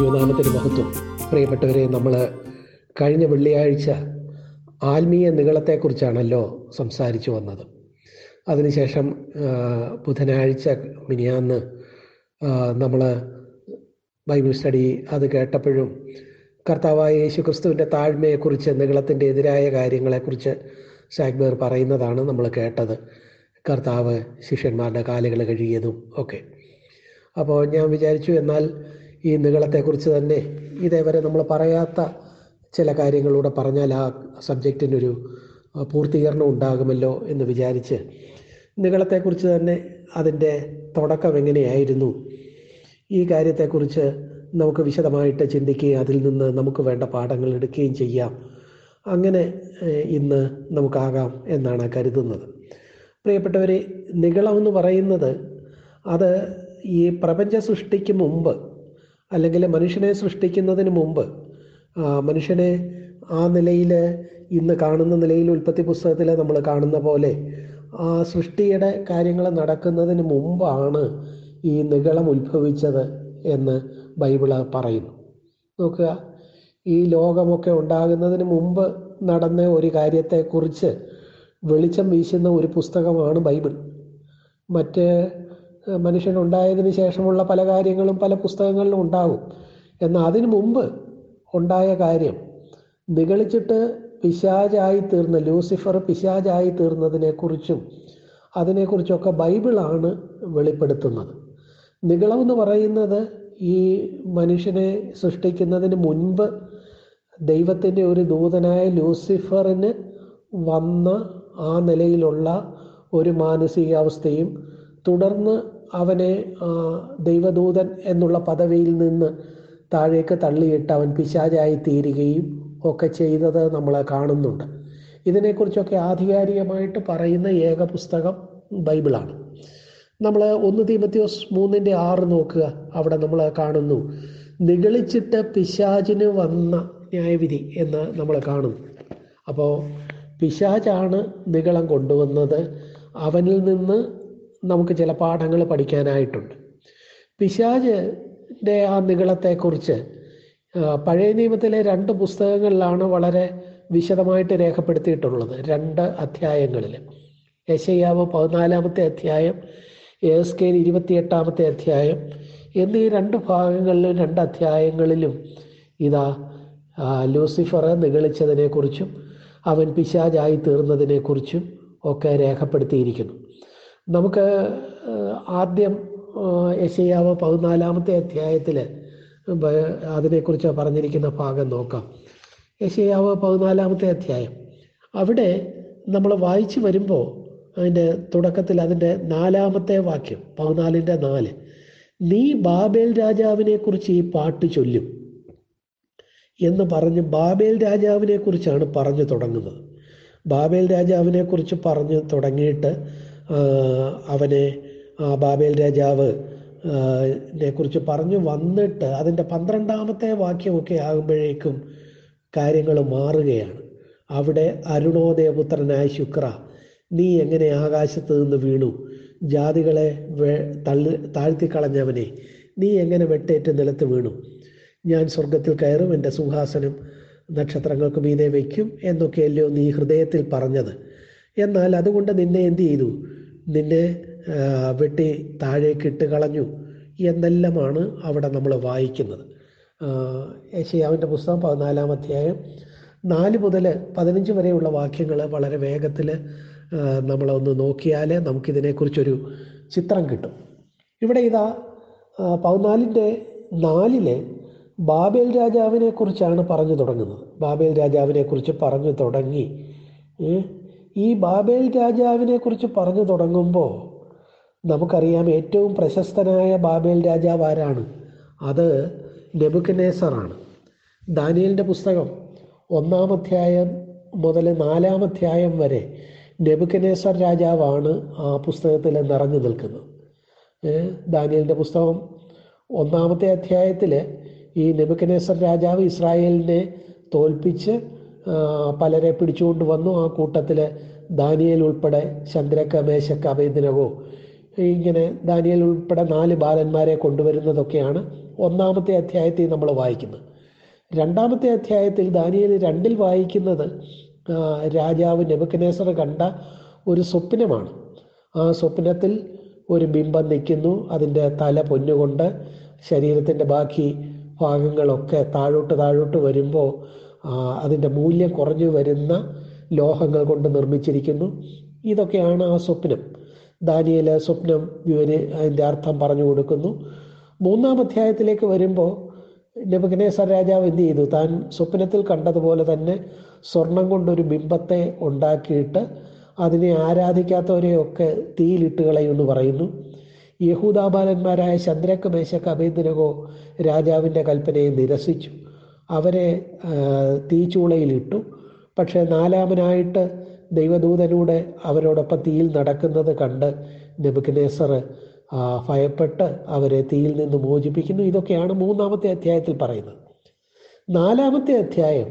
ദൈവനാമത്തിന് മഹത്വം. പ്രിയപ്പെട്ടവരെ നമ്മൾ കഴിഞ്ഞ വെള്ളിയാഴ്ച ആത്മീയ നികളത്തെക്കുറിച്ചാണല്ലോ സംസാരിച്ചു വന്നത്. അതിനുശേഷം ബുധനാഴ്ച മിനിയാന്ന് നമ്മൾ ബൈബിൾ സ്റ്റഡി അത് കേട്ടപ്പോഴും കർത്താവായ യേശു ക്രിസ്തുവിന്റെ താഴ്മയെക്കുറിച്ച് നികളത്തിന്റെ എതിരായ കാര്യങ്ങളെക്കുറിച്ച് സാഗ്ബേർ പറയുന്നതാണ് നമ്മൾ കേട്ടത്. കർത്താവ് ശിഷ്യന്മാരുടെ കാലുകൾ കഴുകിയതും ഒക്കെ. അപ്പോൾ ഞാൻ വിചാരിച്ചു എന്നാൽ ഈ നീളത്തെക്കുറിച്ച് തന്നെ ഇതേവരെ നമ്മൾ പറയാത്ത ചില കാര്യങ്ങളൂടെ പറഞ്ഞാൽ ആ സബ്ജക്റ്റിനൊരു പൂർത്തീകരണം ഉണ്ടാകുമല്ലോ എന്ന് വിചാരിച്ച് നികളത്തെക്കുറിച്ച് തന്നെ അതിന്റെ തുടക്കം എങ്ങനെയായിരുന്നു? ഈ കാര്യത്തെക്കുറിച്ച് നമുക്ക് വിശദമായിട്ട് ചിന്തിക്കുകയും അതിൽ നിന്ന് നമുക്ക് വേണ്ട പാഠങ്ങൾ എടുക്കുകയും ചെയ്യാം. അങ്ങനെ ഇന്ന് നമുക്കാകാം എന്നാണ് കരുതുന്നത്. പ്രിയപ്പെട്ടവരെ നികളം എന്ന് പറയുന്നത് അത് ഈ പ്രപഞ്ച സൃഷ്ടിക്ക് മുമ്പ് അല്ലെങ്കിൽ മനുഷ്യനെ സൃഷ്ടിക്കുന്നതിന് മുമ്പ് മനുഷ്യനെ ആ നിലയിൽ ഇന്ന് കാണുന്ന നിലയിൽ ഉൽപ്പത്തി പുസ്തകത്തിൽ നമ്മൾ കാണുന്ന പോലെ ആ സൃഷ്ടിയുടെ കാര്യങ്ങൾ നടക്കുന്നതിന് മുമ്പാണ് ഈ നികളം ഉത്ഭവിച്ചത് എന്ന് ബൈബിൾ പറയുന്നു. നോക്കുക ഈ ലോകമൊക്കെ ഉണ്ടാകുന്നതിന് മുമ്പ് നടന്ന ഒരു കാര്യത്തെക്കുറിച്ച് വെളിച്ചം വീശുന്ന ഒരു പുസ്തകമാണ് ബൈബിൾ. മറ്റ് മനുഷ്യനുണ്ടായതിന് ശേഷമുള്ള പല കാര്യങ്ങളും പല പുസ്തകങ്ങളിലും ഉണ്ടാകും എന്നാൽ അതിനു മുമ്പ് ഉണ്ടായ കാര്യം നിഗളിച്ചിട്ട് പിശാചായി തീർന്ന ലൂസിഫർ പിശാചായി തീർന്നതിനെക്കുറിച്ചും അതിനെക്കുറിച്ചൊക്കെ ബൈബിളാണ് വെളിപ്പെടുത്തുന്നത്. നിഗളം എന്ന് പറയുന്നത് ഈ മനുഷ്യനെ സൃഷ്ടിക്കുന്നതിന് മുൻപ് ദൈവത്തിന്റെ ഒരു ദൂതനായ ലൂസിഫറിന് വന്ന ആ നിലയിലുള്ള ഒരു മാനസികാവസ്ഥയും തുടർന്ന് അവനെ ദൈവദൂതൻ എന്നുള്ള പദവിയിൽ നിന്ന് താഴേക്ക് തള്ളിയിട്ട് അവൻ പിശാചായി തീരുകയും ഒക്കെ ചെയ്തത് നമ്മൾ കാണുന്നുണ്ട്. ഇതിനെക്കുറിച്ചൊക്കെ ആധികാരികമായിട്ട് പറയുന്ന ഏക പുസ്തകം ബൈബിളാണ്. നമ്മൾ ഒന്ന് തീമത്യോസ് മൂന്നിന്റെ ആറ് നോക്കുക. അവിടെ നമ്മൾ കാണുന്നു നിഗളിച്ചിട്ട് പിശാചിന് വന്ന ന്യായവിധി എന്ന് നമ്മൾ കാണുന്നു. അപ്പോൾ പിശാചാണ് നിഗളം കൊണ്ടുവന്നത്. അവനിൽ നിന്ന് നമുക്ക് ചില പാഠങ്ങൾ പഠിക്കാനായിട്ടുണ്ട്. പിശാജിന്റെ ആ നികളത്തെക്കുറിച്ച് പഴയ നിയമത്തിലെ രണ്ട് പുസ്തകങ്ങളിലാണ് വളരെ വിശദമായിട്ട് രേഖപ്പെടുത്തിയിട്ടുള്ളത് രണ്ട് അധ്യായങ്ങളിൽ. യശയ്യാവ് പതിനാലാമത്തെ അധ്യായം എസ് കെയിൽ ഇരുപത്തിയെട്ടാമത്തെ അധ്യായം എന്നീ രണ്ട് ഭാഗങ്ങളിലും രണ്ട് അധ്യായങ്ങളിലും ഇതാ ലൂസിഫറെ ലൂസിഫർ നിഗളിച്ചതിനെക്കുറിച്ചും അവൻ പിശാചായി തീർന്നതിനെക്കുറിച്ചും ഒക്കെ രേഖപ്പെടുത്തിയിരിക്കുന്നു. നമുക്ക് ആദ്യം യശയാവ് പതിനാലാമത്തെ അധ്യായത്തിൽ അതിനെക്കുറിച്ച് പറഞ്ഞിരിക്കുന്ന ഭാഗം നോക്കാം. യശയാവ് പതിനാലാമത്തെ അധ്യായം. അവിടെ നമ്മൾ വായിച്ചു വരുമ്പോൾ അതിന്റെ തുടക്കത്തിൽ അതിന്റെ നാലാമത്തെ വാക്യം പതിനാലിന്റെ നാല്. നീ ബാബേൽ രാജാവിനെ കുറിച്ച് ഈ പാട്ട് ചൊല്ലും എന്ന് പറഞ്ഞ് ബാബേൽ രാജാവിനെ കുറിച്ചാണ് പറഞ്ഞു തുടങ്ങുന്നത്. ബാബേൽ രാജാവിനെ കുറിച്ച് പറഞ്ഞു തുടങ്ങിയിട്ട് അവനെ ആ, ബാബേൽ രാജാവ് കുറിച്ച് പറഞ്ഞു വന്നിട്ട് അതിന്റെ പന്ത്രണ്ടാമത്തെ വാക്യമൊക്കെ ആകുമ്പോഴേക്കും കാര്യങ്ങൾ മാറുകയാണ്. അവിടെ അരുണോദയപുത്രനായ ശുക്ര നീ എങ്ങനെ ആകാശത്ത് നിന്ന് വീണു? ജാതികളെ തള്ളി താഴ്ത്തിക്കളഞ്ഞവനെ നീ എങ്ങനെ വെട്ടേറ്റ് നിലത്ത് വീണു? ഞാൻ സ്വർഗത്തിൽ കയറും എന്റെ സിംഹാസനം നക്ഷത്രങ്ങൾക്ക് മീതെ വയ്ക്കും എന്നൊക്കെയല്ലോ നീ ഹൃദയത്തിൽ പറഞ്ഞത്. എന്നാൽ അതുകൊണ്ട് നിന്നെ എന്ത് ചെയ്തു? നിന്നെ വെട്ടി താഴേക്ക് ഇട്ട് കളഞ്ഞു എന്നെല്ലാമാണ് അവിടെ നമ്മൾ വായിക്കുന്നത്. യേശയാവിന്റെ പുസ്തകം പതിനാലാം അധ്യായം നാല് മുതൽ പതിനഞ്ച് വരെയുള്ള വാക്യങ്ങൾ വളരെ വേഗത്തിൽ നമ്മളൊന്ന് നോക്കിയാൽ നമുക്കിതിനെക്കുറിച്ചൊരു ചിത്രം കിട്ടും. ഇവിടെ ഇതാ പതിനാലിന്റെ നാലിലെ ബാബേൽ രാജാവിനെ കുറിച്ചാണ് പറഞ്ഞു തുടങ്ങുന്നത്. ബാബേൽ രാജാവിനെ കുറിച്ച് പറഞ്ഞു തുടങ്ങി? ഈ ബാബേൽ രാജാവിനെ കുറിച്ച് പറഞ്ഞു തുടങ്ങുമ്പോൾ നമുക്കറിയാം ഏറ്റവും പ്രശസ്തനായ ബാബേൽ രാജാവ് ആരാണ്? അത് നെബുക്കനേസറാണ് ദാനിയലിന്റെ പുസ്തകം ഒന്നാം അധ്യായം മുതൽ നാലാം അധ്യായം വരെ നെബുക്കനേസർ രാജാവാണ് ആ പുസ്തകത്തിൽ നിറഞ്ഞു നിൽക്കുന്നത്. ദാനിയലിന്റെ പുസ്തകം ഒന്നാമത്തെ അധ്യായത്തിൽ ഈ നെബുക്കനേസർ രാജാവ് ഇസ്രായേലിനെ തോൽപ്പിച്ച് പലരെ പിടിച്ചുകൊണ്ട് വന്നു. ആ കൂട്ടത്തിൽ ദാനിയൽ ഉൾപ്പെടെ ചന്ദ്രക്ക മേശക്ക അഭേദിനവോ ഇങ്ങനെ ദാനിയൽ ഉൾപ്പെടെ നാല് ബാലന്മാരെ കൊണ്ടുവരുന്നതൊക്കെയാണ് ഒന്നാമത്തെ അധ്യായത്തിൽ നമ്മൾ വായിക്കുന്നത്. രണ്ടാമത്തെ അധ്യായത്തിൽ ദാനിയൽ രണ്ടിൽ വായിക്കുന്നത് രാജാവ് നെബുക്കനേസർ കണ്ട ഒരു സ്വപ്നമാണ്. ആ സ്വപ്നത്തിൽ ഒരു ബിംബം നിൽക്കുന്നു. അതിന്റെ തല പൊന്നുകൊണ്ട് ശരീരത്തിന്റെ ബാക്കി ഭാഗങ്ങളൊക്കെ താഴോട്ട് താഴോട്ട് വരുമ്പോൾ അതിന്റെ മൂല്യം കുറഞ്ഞു വരുന്ന ലോഹങ്ങൾ കൊണ്ട് നിർമ്മിച്ചിരിക്കുന്നു. ഇതൊക്കെയാണ് ആ സ്വപ്നം. ദാനിയല സ്വപ്നം ഇവന് അതിന്റെ അർത്ഥം പറഞ്ഞു കൊടുക്കുന്നു. മൂന്നാം അധ്യായത്തിലേക്ക് വരുമ്പോൾ നെബുക്കനേസർ രാജാവ് എന്ത് ചെയ്തു? താൻ സ്വപ്നത്തിൽ കണ്ടതുപോലെ തന്നെ സ്വർണം കൊണ്ടൊരു ബിംബത്തെ ഉണ്ടാക്കിയിട്ട് അതിനെ ആരാധിക്കാത്തവരെയൊക്കെ തീയിലിട്ട് കളയുമെന്ന് പറയുന്നു. യഹൂദാബാലന്മാരായ ചന്ദ്രക്ക് മേശക്ക് രാജാവിന്റെ കൽപ്പനയെ നിരസിച്ചു. അവരെ തീച്ചൂളയിലിട്ടു. പക്ഷേ നാലാമനായിട്ട് ദൈവദൂതനൂടെ അവരോടൊപ്പം തീയിൽ നടക്കുന്നത് കണ്ട് നെബുക്കനേസർ ഭയപ്പെട്ട് അവരെ തീയിൽ നിന്ന് മോചിപ്പിക്കുന്നു. ഇതൊക്കെയാണ് മൂന്നാമത്തെ അധ്യായത്തിൽ പറയുന്നത്. നാലാമത്തെ അധ്യായം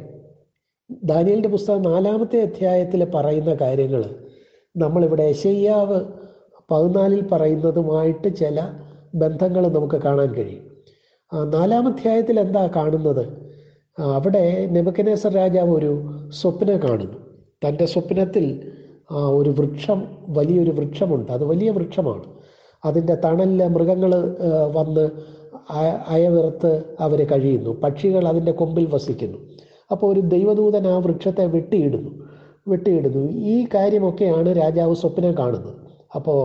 ദാനിയലിന്റെ പുസ്തകം നാലാമത്തെ അധ്യായത്തിൽ പറയുന്ന കാര്യങ്ങൾ നമ്മളിവിടെ യശയ്യാവ് പതിനാലിൽ പറയുന്നതുമായിട്ട് ചില ബന്ധങ്ങൾ നമുക്ക് കാണാൻ കഴിയും. നാലാമധ്യായത്തിൽ എന്താ കാണുന്നത്? അവിടെ നെബുക്കനേസർ രാജാവ് ഒരു സ്വപ്നം കാണുന്നു. തന്റെ സ്വപ്നത്തിൽ ഒരു വൃക്ഷം വലിയൊരു വൃക്ഷമുണ്ട്. അത് വലിയ വൃക്ഷമാണ്. അതിന്റെ തണലിലെ മൃഗങ്ങൾ വന്ന് അയവിറത്ത് അവർ കഴിയുന്നു. പക്ഷികൾ അതിന്റെ കൊമ്പിൽ വസിക്കുന്നു. അപ്പോൾ ഒരു ദൈവദൂതൻ ആ വൃക്ഷത്തെ വെട്ടിയിടുന്നു. വെട്ടിയിടുന്നു. ഈ കാര്യമൊക്കെയാണ് രാജാവ് സ്വപ്നം കാണുന്നത്. അപ്പോൾ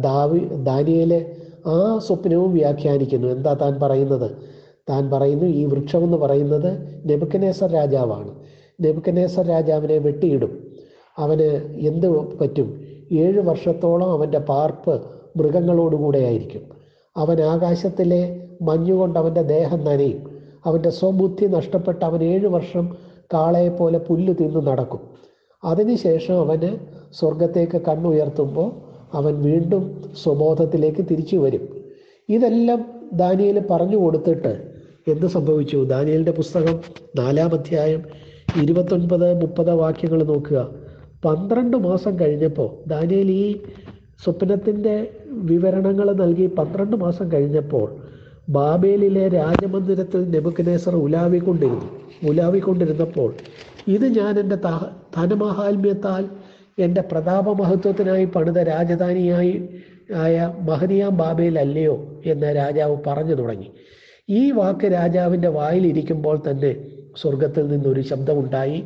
ദാവി ദാനിയയിലെ ആ സ്വപ്നവും വ്യാഖ്യാനിക്കുന്നു. എന്താ താൻ പറയുന്നത്? താൻ പറയുന്നു ഈ വൃക്ഷം എന്ന് പറയുന്നത് നെബുക്കനേസർ രാജാവാണ്. നെബുക്കനേസർ രാജാവിനെ വെട്ടിയിടും. അവന് എന്ത് പറ്റും? ഏഴ് വർഷത്തോളം അവന്റെ പാർപ്പ് മൃഗങ്ങളോടുകൂടെ ആയിരിക്കും. അവൻ ആകാശത്തിലെ മഞ്ഞുകൊണ്ട് അവന്റെ ദേഹം നനയും. അവന്റെ സ്വബുദ്ധി നഷ്ടപ്പെട്ട് അവൻ ഏഴ് വർഷം കാളയെപ്പോലെ പുല്ല് തിന്ന് നടക്കും. അതിനുശേഷം അവന് സ്വർഗത്തേക്ക് കണ്ണുയർത്തുമ്പോൾ അവൻ വീണ്ടും സ്വബോധത്തിലേക്ക് തിരിച്ചു വരും. ഇതെല്ലാം ദാനിയേൽ പറഞ്ഞു കൊടുത്തിട്ട് എന്ത് സംഭവിച്ചു? ദാനിയലിന്റെ പുസ്തകം നാലാം അധ്യായം ഇരുപത്തൊൻപത് മുപ്പത് വാക്യങ്ങൾ നോക്കുക. പന്ത്രണ്ട് മാസം കഴിഞ്ഞപ്പോൾ ദാനിയൽ ഈ സ്വപ്നത്തിന്റെ വിവരണങ്ങൾ നൽകി പന്ത്രണ്ട് മാസം കഴിഞ്ഞപ്പോൾ ബാബേലിലെ രാജമന്ദിരത്തിൽ നെബുക്കനേസർ ഉലാവിക്കൊണ്ടിരുന്നു. ഉലാവിക്കൊണ്ടിരുന്നപ്പോൾ ഇത് ഞാൻ എന്റെ ധനമഹാത്മ്യത്താൽ എന്റെ പ്രതാപമഹത്വത്തിനായി പണിത രാജധാനിയായി ആയ മഹനിയാം ബാബേൽ അല്ലയോ എന്ന് രാജാവ് പറഞ്ഞു തുടങ്ങി. ഈ വാക്ക് രാജാവിന്റെ വായിലിരിക്കുമ്പോൾ തന്നെ സ്വർഗത്തിൽ നിന്നൊരു ശബ്ദമുണ്ടായി.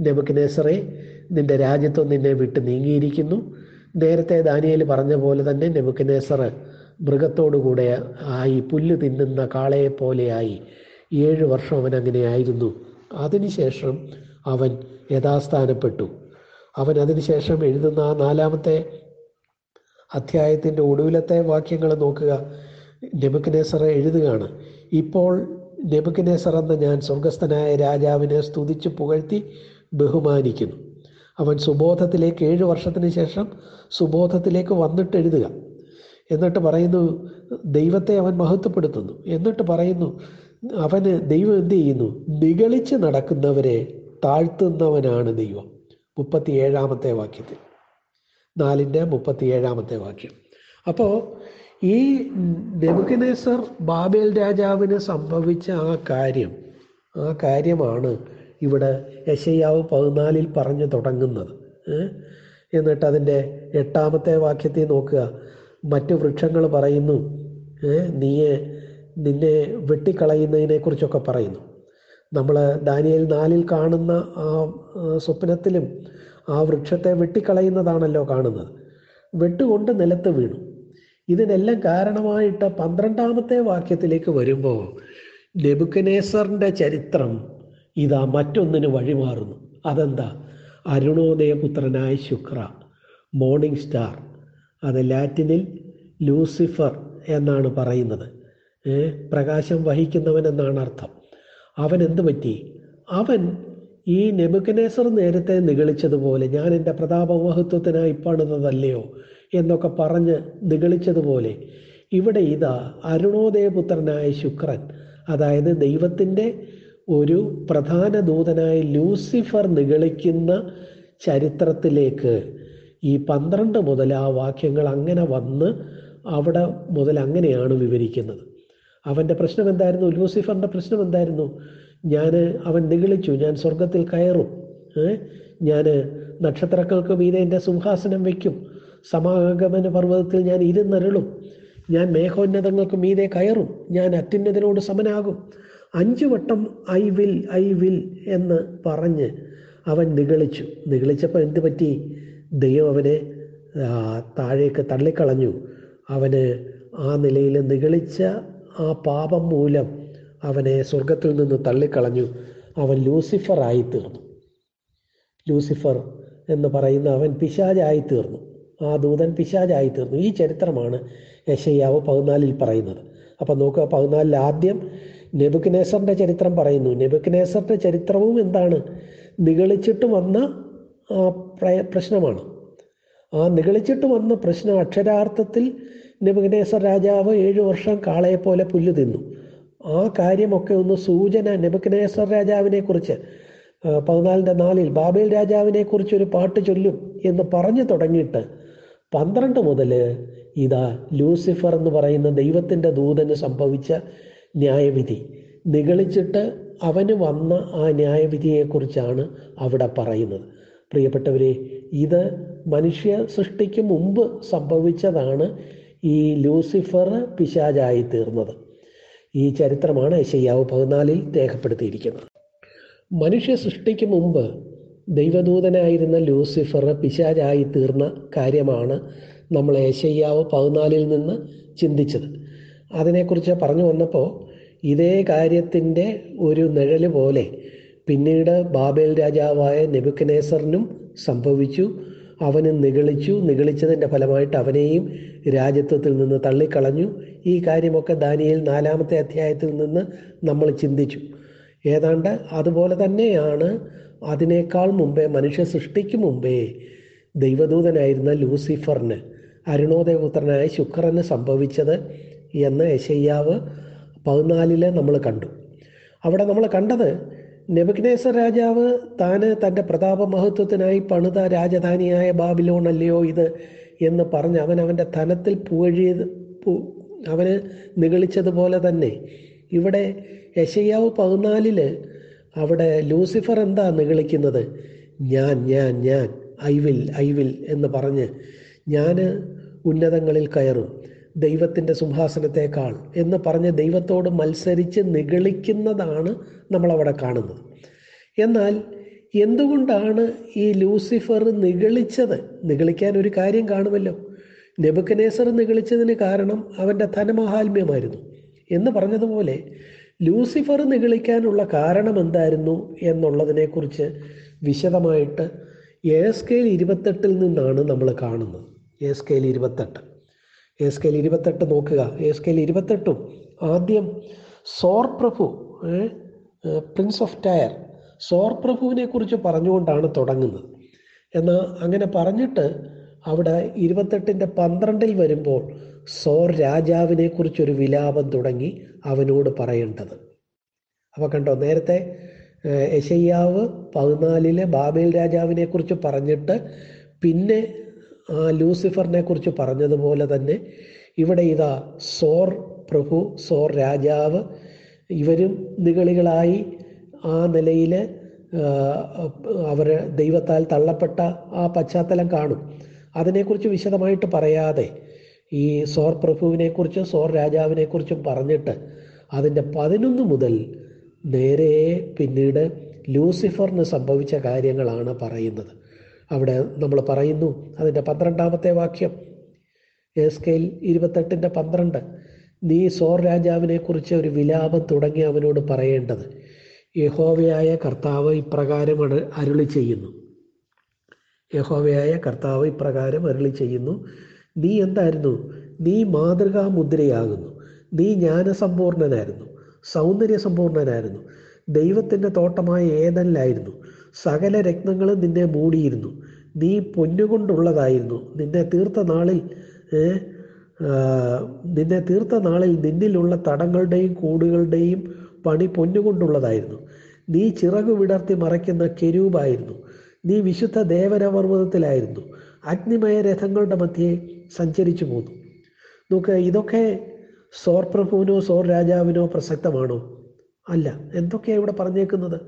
നെബുക്കനേസറെ നിന്റെ രാജ്യത്വം നിന്നെ വിട്ട് നീങ്ങിയിരിക്കുന്നു. നേരത്തെ ദാനിയേൽ പറഞ്ഞ പോലെ തന്നെ നെബുക്കനേസർ മൃഗത്തോടുകൂടെ ആയി പുല്ല് തിന്നുന്ന കാളയെ പോലെയായി ഏഴ് വർഷം അവൻ അങ്ങനെ ആയിരുന്നു. അതിനുശേഷം അവൻ യഥാസ്ഥാനപ്പെട്ടു. അവൻ അതിനുശേഷം എഴുതുന്ന ആ നാലാമത്തെ അധ്യായത്തിന്റെ ഒടുവിലത്തെ വാക്യങ്ങൾ നോക്കുക. നെബുക്കനേസർ എഴുതുകയാണ്. ഇപ്പോൾ നെബുക്കനേസർ എന്ന ഞാൻ സ്വർഗസ്ഥനായ രാജാവിനെ സ്തുതിച്ച് പുകഴ്ത്തി ബഹുമാനിക്കുന്നു. അവൻ സുബോധത്തിലേക്ക് ഏഴ് വർഷത്തിന് ശേഷം സുബോധത്തിലേക്ക് വന്നിട്ട് എഴുതുക. എന്നിട്ട് പറയുന്നു ദൈവത്തെ അവൻ മഹത്വപ്പെടുത്തുന്നു. എന്നിട്ട് പറയുന്നു അവന് ദൈവം എന്ത് ചെയ്യുന്നു? നിഗളിച്ച് നടക്കുന്നവരെ താഴ്ത്തുന്നവനാണ് ദൈവം. മുപ്പത്തി ഏഴാമത്തെ വാക്യത്തിൽ. നാലിന്റെ മുപ്പത്തി ഏഴാമത്തെ വാക്യം. അപ്പോൾ ഈ നെബുക്കനേസർ ബാബേൽ രാജാവിന് സംഭവിച്ച ആ കാര്യം ആ കാര്യമാണ് ഇവിടെ യശയ്യാവ് പതിനാലിൽ പറഞ്ഞു തുടങ്ങുന്നത്. എന്നിട്ട് അതിന്റെ എട്ടാമത്തെ വാക്യത്തിൽ നോക്കുക. മറ്റു വൃക്ഷങ്ങൾ പറയുന്നു? നീയെ നിന്നെ വെട്ടിക്കളയുന്നതിനെ കുറിച്ചൊക്കെ പറയുന്നു. നമ്മൾ ദാനിയൽ നാലിൽ കാണുന്ന ആ സ്വപ്നത്തിലും ആ വൃക്ഷത്തെ വെട്ടിക്കളയുന്നതാണല്ലോ കാണുന്നത്. വെട്ടുകൊണ്ട് നിലത്ത് വീണു. ഇതിനെല്ലാം കാരണമായിട്ട് പന്ത്രണ്ടാമത്തെ വാക്യത്തിലേക്ക് വരുമ്പോൾ നെബുക്കനേസറിന്റെ ചരിത്രം ഇതാ മറ്റൊന്നിന് വഴിമാറുന്നു. അതെന്താ? അരുണോദയപുത്രനായ ശുക്ര മോർണിംഗ് സ്റ്റാർ അത് ലാറ്റിനിൽ ലൂസിഫർ എന്നാണ് പറയുന്നത്. പ്രകാശം വഹിക്കുന്നവൻ എന്നാണ് അർത്ഥം. അവൻ എന്ത് പറ്റി? അവൻ ഈ നെബുക്കനേസർ നേരത്തെ നിഗളിച്ചതുപോലെ ഞാൻ എന്റെ പ്രതാപമഹത്വത്തിനായി പണിതതല്ലയോ? എന്നൊക്കെ പറഞ്ഞ് നിഗളിച്ചതുപോലെ ഇവിടെ ഇതാ അരുണോദയപുത്രനായ ശുക്രൻ അതായത് ദൈവത്തിന്റെ ഒരു പ്രധാന ദൂതനായ ലൂസിഫർ നിഗളിക്കുന്ന ചരിത്രത്തിലേക്ക് ഈ പന്ത്രണ്ട് മുതൽ ആ വാക്യങ്ങൾ അങ്ങനെ വന്ന് അവിടെ മുതൽ അങ്ങനെയാണ് വിവരിക്കുന്നത്. അവന്റെ പ്രശ്നം എന്തായിരുന്നു ലൂസിഫറിന്റെ പ്രശ്നം എന്തായിരുന്നു ഞാൻ അവൻ നിഗളിച്ചു ഞാൻ സ്വർഗത്തിൽ കയറും ഞാൻ നക്ഷത്രങ്ങൾക്ക് മീതെ എന്റെ സിംഹാസനം വയ്ക്കും സമാഗമന പർവതത്തിൽ ഞാൻ ഇരുന്നരുളും. ഞാൻ മേഘോന്നതങ്ങൾക്ക് മീതെ കയറും. ഞാൻ അത്യുന്നതനോട് സമനാകും. അഞ്ചു വട്ടം ഐ വിൽ ഐ വിൽ എന്ന് പറഞ്ഞ് അവൻ നിഗളിച്ചു. നിഗളിച്ചപ്പോൾ എന്ത് പറ്റി? ദൈവം അവനെ താഴേക്ക് തള്ളിക്കളഞ്ഞു. അവന് ആ നിലയിൽ നിഗളിച്ച ആ പാപം മൂലം അവനെ സ്വർഗത്തിൽ നിന്ന് തള്ളിക്കളഞ്ഞു. അവൻ ലൂസിഫർ ആയി തീർന്നു. ലൂസിഫർ എന്ന് പറയുന്ന അവൻ പിശാചായി തീർന്നു. ആ ദൂതൻ പിശാചായി തീർന്നു ഈ ചരിത്രമാണ് യശയ്യാവ് പതിനാലിൽ പറയുന്നത്. അപ്പം നോക്കുക പതിനാലിൽ ആദ്യം നെബുക്കനേസറിന്റെ ചരിത്രം പറയുന്നു. നെബുക്കനേസറിന്റെ ചരിത്രവും എന്താണ്? നിഗളിച്ചിട്ട് വന്ന പ്രശ്നമാണ്. ആ നിഗളിച്ചിട്ട് വന്ന പ്രശ്നം അക്ഷരാർത്ഥത്തിൽ നെബുക്കനേസർ രാജാവ് ഏഴു വർഷം കാളയെ പോലെ പുല്ല് തിന്നു. ആ കാര്യമൊക്കെ ഒന്ന് സൂചന നെബുക്കനേസർ രാജാവിനെ കുറിച്ച് പതിനാലിന്റെ നാലിൽ ബാബേൽ രാജാവിനെ കുറിച്ചൊരു പാട്ട് ചൊല്ലും എന്ന് പറഞ്ഞു തുടങ്ങിയിട്ട് പന്ത്രണ്ട് മുതൽ ഇതാ ലൂസിഫർ എന്ന് പറയുന്ന ദൈവത്തിന്റെ ദൂതന് സംഭവിച്ച ന്യായവിധി. നിഗളിച്ചിട്ട് അവന് വന്ന ആ ന്യായവിധിയെക്കുറിച്ചാണ് അവിടെ പറയുന്നത്. പ്രിയപ്പെട്ടവരെ ഇത് മനുഷ്യ സൃഷ്ടിക്ക് മുമ്പ് സംഭവിച്ചതാണ് ഈ ലൂസിഫർ പിശാചായി തീർന്നത്. ഈ ചരിത്രമാണ് യശയ്യാവ് പതിനാലിൽ രേഖപ്പെടുത്തിയിരിക്കുന്നത്. മനുഷ്യ സൃഷ്ടിക്ക് മുമ്പ് ദൈവദൂതനായിരുന്ന ലൂസിഫർ പിശാചായി തീർന്ന കാര്യമാണ് നമ്മൾ ഏശയ്യാവ് പതിനാലിൽ നിന്ന് ചിന്തിച്ചത്. അതിനെക്കുറിച്ച് പറഞ്ഞു വന്നപ്പോൾ ഇതേ കാര്യത്തിന്റെ ഒരു നിഴൽ പോലെ പിന്നീട് ബാബേൽ രാജാവായ നെബുക്കനേസറിനും സംഭവിച്ചു. അവന് നിഗളിച്ചു. നിഗളിച്ചതിന്റെ ഫലമായിട്ട് അവനെയും രാജ്യത്വത്തിൽ നിന്ന് തള്ളിക്കളഞ്ഞു. ഈ കാര്യമൊക്കെ ദാനിയിൽ നാലാമത്തെ അധ്യായത്തിൽ നിന്ന് നമ്മൾ ചിന്തിച്ചു. ഏതാണ്ട് അതുപോലെ തന്നെയാണ് അതിനേക്കാൾ മുമ്പേ മനുഷ്യ സൃഷ്ടിക്ക് മുമ്പേ ദൈവദൂതനായിരുന്ന ലൂസിഫറിന് അരുണോദയപുത്രനായ ശുക്രന് സംഭവിച്ചത് എന്ന് യശയ്യാവ് പതിനാലിൽ നമ്മൾ കണ്ടു. അവിടെ നമ്മൾ കണ്ടത് നെബുഗ്നേസർ രാജാവ് താന് തന്റെ പ്രതാപ മഹത്വത്തിനായി പണിത രാജധാനിയായ ബാബിലോൺ അല്ലയോ ഇത് എന്ന് പറഞ്ഞ് അവൻ അവന്റെ ധനത്തിൽ പൂ അവന് നിഗളിച്ചതുപോലെ തന്നെ. ഇവിടെ യശയ്യാവ് പതിനാലിൽ അവിടെ ലൂസിഫർ എന്താ നിഗളിക്കുന്നത്? ഞാൻ ഞാൻ ഞാൻ ഐ വിൽ ഐ വിൽ എന്ന് പറഞ്ഞ് ഞാൻ ഉന്നതങ്ങളിൽ കയറും. ദൈവത്തിന്റെ സിംഹാസനത്തെക്കാൾ എന്ന് പറഞ്ഞ് ദൈവത്തോട് മത്സരിച്ച് നിഗളിക്കുന്നതാണ് നമ്മളവിടെ കാണുന്നത്. എന്നാൽ എന്തുകൊണ്ടാണ് ഈ ലൂസിഫർ നിഗളിച്ചത്? നിഗളിക്കാൻ ഒരു കാര്യം കാണുമല്ലോ. നെബുക്കനേസർ നിഗളിച്ചതിന് കാരണം അവന്റെ ധനമഹാത്മ്യമായിരുന്നു. എന്ന് പറഞ്ഞതുപോലെ ലൂസിഫർ നിഗളിക്കാനുള്ള കാരണം എന്തായിരുന്നു എന്നുള്ളതിനെ കുറിച്ച് വിശദമായിട്ട് എസ് കെയിൽ ഇരുപത്തെട്ടിൽ നിന്നാണ് നമ്മൾ കാണുന്നത്. എസ് കെയിൽ ഇരുപത്തെട്ട്. എസ് കെയിൽ ഇരുപത്തെട്ട് നോക്കുക. എസ് കെയിൽ ഇരുപത്തെട്ടും ആദ്യം സോർ പ്രഭു പ്രിൻസ് ഓഫ് ടയർ സോർ പ്രഭുവിനെ കുറിച്ച് പറഞ്ഞുകൊണ്ടാണ് തുടങ്ങുന്നത്. എന്നാൽ അങ്ങനെ പറഞ്ഞിട്ട് അവിടെ ഇരുപത്തെട്ടിന്റെ പന്ത്രണ്ടിൽ വരുമ്പോൾ സോർ രാജാവിനെ കുറിച്ചൊരു വിലാപം തുടങ്ങി അവനോട് പറയേണ്ടത്. അപ്പോൾ കണ്ടോ നേരത്തെ യശയ്യാവ് പതിനാലിലെ ബാബേൽ രാജാവിനെ കുറിച്ച് പറഞ്ഞിട്ട് പിന്നെ ആ ലൂസിഫറിനെ കുറിച്ച് പറഞ്ഞതുപോലെ തന്നെ ഇവിടെ ഇതാ സോർ പ്രഭു സോർ രാജാവ് ഇവരും നിഗളികളായി ആ നിലയിൽ അവർ ദൈവത്താൽ തള്ളപ്പെട്ട ആ പശ്ചാത്തലം കാണും. അതിനെക്കുറിച്ച് വിശദമായിട്ട് പറയാതെ ഈ സോർ പ്രഭുവിനെക്കുറിച്ചും സോർ രാജാവിനെക്കുറിച്ചും പറഞ്ഞിട്ട് അതിന്റെ പതിനൊന്ന് മുതൽ നേരെ പിന്നീട് ലൂസിഫറിന് സംഭവിച്ച കാര്യങ്ങളാണ് പറയുന്നത്. അവിടെ നമ്മൾ പറയുന്നു അതിന്റെ പന്ത്രണ്ടാമത്തെ വാക്യം എസ്കെയിൽ ഇരുപത്തെട്ടിന്റെ പന്ത്രണ്ട് നീ സോർ രാജാവിനെക്കുറിച്ച് ഒരു വിലാപം തുടങ്ങി അവനോട് പറയേണ്ടത്. യഹോവയായ കർത്താവ് ഇപ്രകാരം അരുളി ചെയ്യുന്നു. യഹോവയായ കർത്താവ് ഇപ്രകാരം അരുളി ചെയ്യുന്നു. നീ എന്തായിരുന്നു? നീ മാതൃകാ മുദ്രയാകുന്നു നീ ജ്ഞാനസമ്പൂർണനായിരുന്നു. സൗന്ദര്യസമ്പൂർണനായിരുന്നു. ദൈവത്തിന്റെ തോട്ടമായ ഏതല്ലായിരുന്നു സകല രത്നങ്ങളും നിന്നെ മൂടിയിരുന്നു. നീ പൊന്നുകൊണ്ടുള്ളതായിരുന്നു. നിന്നെ തീർത്ത നാളിൽ നിന്നെ തീർത്ത നാളിൽ നിന്നിലുള്ള തടങ്ങളുടെയും കൂടുകളുടെയും പണി പൊന്നുകൊണ്ടുള്ളതായിരുന്നു. നീ ചിറകു വിടർത്തി മറയ്ക്കുന്ന കെരൂപായിരുന്നു. നീ വിശുദ്ധ ദേവനപർവതത്തിലായിരുന്നു അഗ്നിമയ രഥങ്ങളുടെ മധ്യേ സഞ്ചരിച്ചു പോന്നു. നോക്ക് ഇതൊക്കെ സോർ പ്രഭുവിനോ സോർ രാജാവിനോ പ്രസക്തമാണോ? അല്ല. എന്തൊക്കെയാണ് ഇവിടെ പറഞ്ഞേക്കുന്നത്?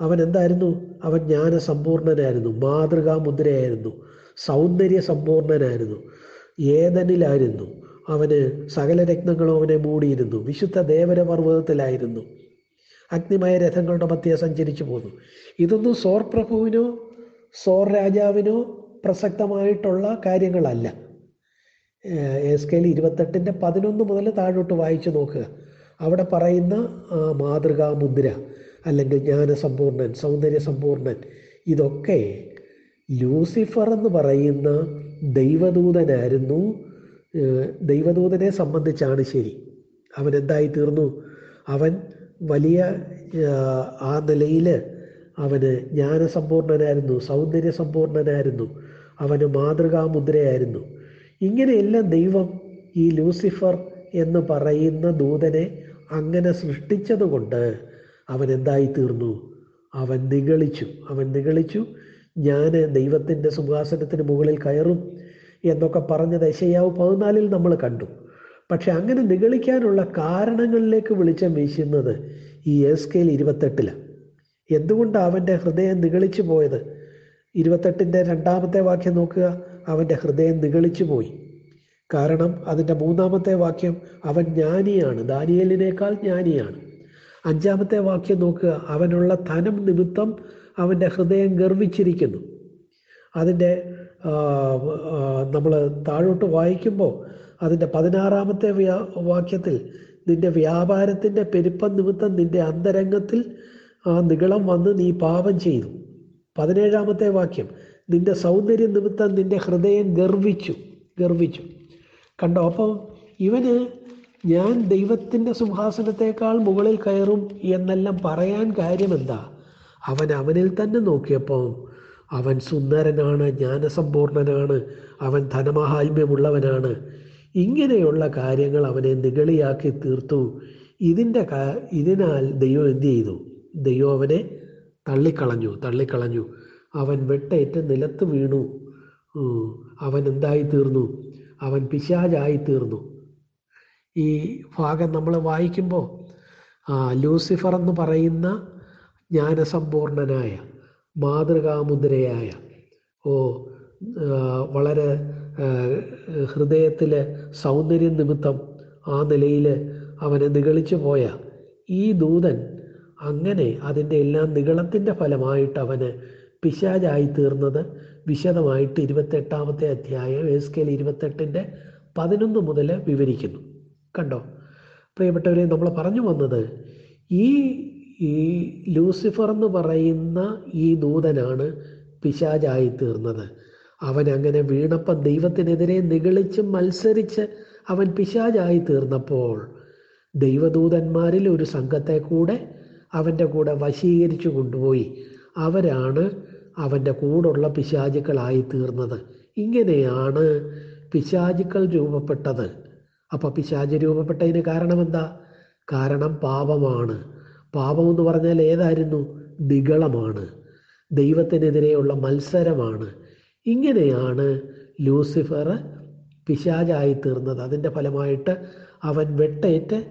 അവൻ എന്തായിരുന്നു? അവൻ ജ്ഞാന സമ്പൂർണനായിരുന്നു മാതൃകാ മുദ്രയായിരുന്നു സൗന്ദര്യ സമ്പൂർണനായിരുന്നു ഏതനിലായിരുന്നു. അവന് സകല രത്നങ്ങളും അവനെ മൂടിയിരുന്നു വിശുദ്ധ ദേവര പർവതത്തിലായിരുന്നു അഗ്നിമയ രഥങ്ങളുടെ മധ്യ സഞ്ചരിച്ചു പോന്നു. ഇതൊന്നും സോർ പ്രഭുവിനോ സോർ രാജാവിനോ പ്രസക്തമായിട്ടുള്ള കാര്യങ്ങളല്ല. എസ് കെയിൽ ഇരുപത്തെട്ടിന്റെ പതിനൊന്ന് മുതൽ താഴോട്ട് വായിച്ചു നോക്കുക. അവിടെ പറയുന്ന മാതൃകാ മുദ്ര അല്ലെങ്കിൽ ജ്ഞാനസമ്പൂർണൻ സൗന്ദര്യ സമ്പൂർണൻ ഇതൊക്കെ ലൂസിഫർ എന്ന് പറയുന്ന ദൈവദൂതനായിരുന്നു. ദൈവദൂതനെ സംബന്ധിച്ചാണ് ശരി. അവൻ എന്തായി തീർന്നു? അവൻ വലിയ ആ നിലയിൽ അവന് ജ്ഞാനസമ്പൂർണനായിരുന്നു സൗന്ദര്യ സമ്പൂർണനായിരുന്നു അവന് മാതൃകാമുദ്രയായിരുന്നു. ഇങ്ങനെയെല്ലാം ദൈവം ഈ ലൂസിഫർ എന്ന് പറയുന്ന ദൂതനെ അങ്ങനെ സൃഷ്ടിച്ചതുകൊണ്ട് അവൻ എന്തായി തീർന്നു അവൻ നിഗളിച്ചു. അവൻ നിഗളിച്ചു. ഞാൻ ദൈവത്തിന്റെ സിംഹാസനത്തിന് മുകളിൽ കയറും എന്നൊക്കെ പറഞ്ഞത് ദശയാവ് പതിനാലിൽ നമ്മൾ കണ്ടു. പക്ഷെ അങ്ങനെ നിഗളിക്കാനുള്ള കാരണങ്ങളിലേക്ക് വെളിച്ചം വീശുന്നത് ഈ എസ് കെയിൽ ഇരുപത്തെട്ടിലാണ് എന്തുകൊണ്ടാണ് അവന്റെ ഹൃദയം നിഗളിച്ചു പോയത്? ഇരുപത്തെട്ടിന്റെ രണ്ടാമത്തെ വാക്യം നോക്കുക. അവന്റെ ഹൃദയം നിഗളിച്ചു പോയി. കാരണം അതിന്റെ മൂന്നാമത്തെ വാക്യം അവൻ ജ്ഞാനിയാണ്. ദാനിയലിനേക്കാൾ ജ്ഞാനിയാണ്. അഞ്ചാമത്തെ വാക്യം നോക്കുക. അവനുള്ള ധനം നിമിത്തം അവന്റെ ഹൃദയം ഗർവിച്ചിരിക്കുന്നു. അതിന്റെ നമ്മൾ താഴോട്ട് വായിക്കുമ്പോൾ അതിന്റെ പതിനാറാമത്തെ വാക്യത്തിൽ നിന്റെ വ്യാപാരത്തിന്റെ പെരുപ്പം നിമിത്തം നിന്റെ അന്തരംഗത്തിൽ ആ നികളം വന്ന് നീ പാപം ചെയ്തു. പതിനേഴാമത്തെ വാക്യം നിന്റെ സൗന്ദര്യം നിമിത്തം നിന്റെ ഹൃദയം ഗർവിച്ചു ഗർവിച്ചു. കണ്ടോ? അപ്പം ഇവന് ഞാൻ ദൈവത്തിന്റെ സിംഹാസനത്തെക്കാൾ മുകളിൽ കയറും എന്നെല്ലാം പറയാൻ കാര്യമെന്താ? അവൻ അവനിൽ തന്നെ നോക്കിയപ്പോൾ അവൻ സുന്ദരനാണ് ജ്ഞാനസമ്പൂർണനാണ് അവൻ ധനമഹാത്മ്യമുള്ളവനാണ്. ഇങ്ങനെയുള്ള കാര്യങ്ങൾ അവനെ നിഗളിയാക്കി തീർത്തു. ഇതിന്റെ ഇതിനാൽ ദൈവം എന്ത് ചെയ്തു? ദൈവം അവനെ തള്ളിക്കളഞ്ഞു തള്ളിക്കളഞ്ഞു. അവൻ വെട്ടേറ്റ് നിലത്ത് വീണു. അവൻ എന്തായി തീർന്നു അവൻ പിശാചായി തീർന്നു ഈ ഭാഗം നമ്മൾ വായിക്കുമ്പോൾ ലൂസിഫർ എന്ന് പറയുന്ന ജ്ഞാനസമ്പൂർണനായ മാതൃകാമുദ്രയായ ഓ വളരെ ഹൃദയത്തിലെ സൗന്ദര്യം നിമിത്തം ആ നിലയിൽ അവനെ നിഗളിച്ചു പോയ ഈ ദൂതൻ അങ്ങനെ അതിന്റെ എല്ലാം നിഗളത്തിന്റെ ഫലമായിട്ട് അവന് പിശാചായി തീർന്നത് വിശദമായിട്ട് ഇരുപത്തെട്ടാമത്തെ അധ്യായം എസ് കെൽ ഇരുപത്തെട്ടിന്റെ പതിനൊന്ന് മുതൽ വിവരിക്കുന്നു. കണ്ടോ? പ്രിയപ്പെട്ടവരെ നമ്മൾ പറഞ്ഞു വന്നത് ഈ ഈ ലൂസിഫർ എന്ന് പറയുന്ന ഈ ദൂതനാണ് പിശാചായി തീർന്നത്. അവൻ അങ്ങനെ വീണപ്പം ദൈവത്തിനെതിരെ നിഗളിച്ച് മത്സരിച്ച് അവൻ പിശാചായി തീർന്നപ്പോൾ ദൈവദൂതന്മാരിൽ ഒരു സംഘത്തെ കൂടെ അവന്റെ കൂടെ വശീകരിച്ചു കൊണ്ടുപോയി. അവരാണ് അവന്റെ കൂടുള്ള പിശാചുക്കളായി തീർന്നത്. ഇങ്ങനെയാണ് പിശാചുക്കൾ രൂപപ്പെട്ടത്. അപ്പോൾ പിശാച് രൂപപ്പെട്ടതിന് കാരണം എന്താ കാരണം പാപമാണ്. പാപം എന്ന് പറഞ്ഞാൽ ഏതായിരുന്നു? നികളമാണ് ദൈവത്തിനെതിരെയുള്ള മത്സരമാണ്. ഇങ്ങനെയാണ് ലൂസിഫർ പിശാചായി തീർന്നത്. അതിന്റെ ഫലമായിട്ട് അവൻ വെട്ടേറ്റ്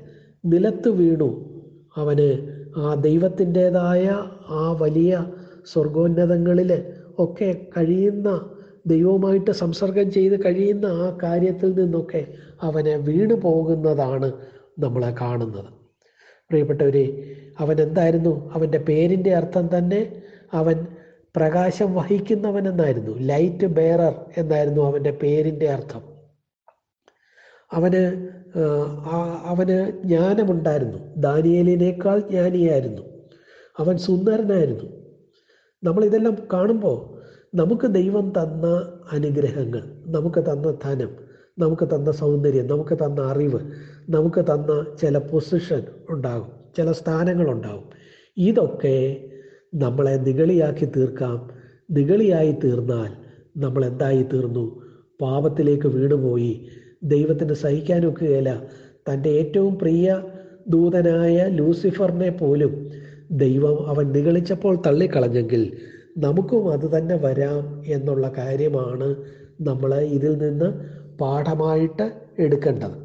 നിലത്ത് വീണു. അവന് ആ ദൈവത്തിന്റെതായ ആ വലിയ സ്വർഗോന്നതങ്ങളിൽ ഒക്കെ കഴിയുന്ന ദൈവവുമായിട്ട് സംസർഗം ചെയ്ത് കഴിയുന്ന ആ കാര്യത്തിൽ നിന്നൊക്കെ അവനെ വീണു പോകുന്നതാണ് നമ്മളെ കാണുന്നത്. പ്രിയപ്പെട്ടവരെ അവൻ എന്തായിരുന്നു? അവന്റെ പേരിന്റെ അർത്ഥം തന്നെ അവൻ പ്രകാശം വഹിക്കുന്നവൻ എന്നായിരുന്നു ലൈറ്റ് ബെയറർ എന്നായിരുന്നു അവന്റെ പേരിന്റെ അർത്ഥം. അവന് അവന് ജ്ഞാനമുണ്ടായിരുന്നു. ദാനിയേലിനേക്കാൾ ജ്ഞാനിയായിരുന്നു. അവൻ സുന്ദരനായിരുന്നു. നമ്മളിതെല്ലാം കാണുമ്പോൾ നമുക്ക് ദൈവം തന്ന അനുഗ്രഹങ്ങൾ നമുക്ക് തന്ന ധനം നമുക്ക് തന്ന സൗന്ദര്യം നമുക്ക് തന്ന അറിവ് നമുക്ക് തന്ന ചില പൊസിഷൻ ഉണ്ടാകും ചില സ്ഥാനങ്ങളുണ്ടാകും ഇതൊക്കെ നമ്മളെ നിഗളിയാക്കി തീർക്കാം. നിഗളിയായി തീർന്നാൽ നമ്മൾ എന്തായി തീർന്നു പാപത്തിലേക്ക് വീണുപോയി. ദൈവത്തിന് സഹിക്കാനൊക്കുകയില്ല. തന്റെ ഏറ്റവും പ്രിയ ദൂതനായ ലൂസിഫറിനെ പോലും ദൈവം അവൻ നിഗളിച്ചപ്പോൾ തള്ളിക്കളഞ്ഞെങ്കിൽ നമുക്കും അത് തന്നെ വരാം എന്നുള്ള കാര്യമാണ് നമ്മൾ ഇതിൽ നിന്ന് പാഠമായിട്ട് എടുക്കേണ്ടത്.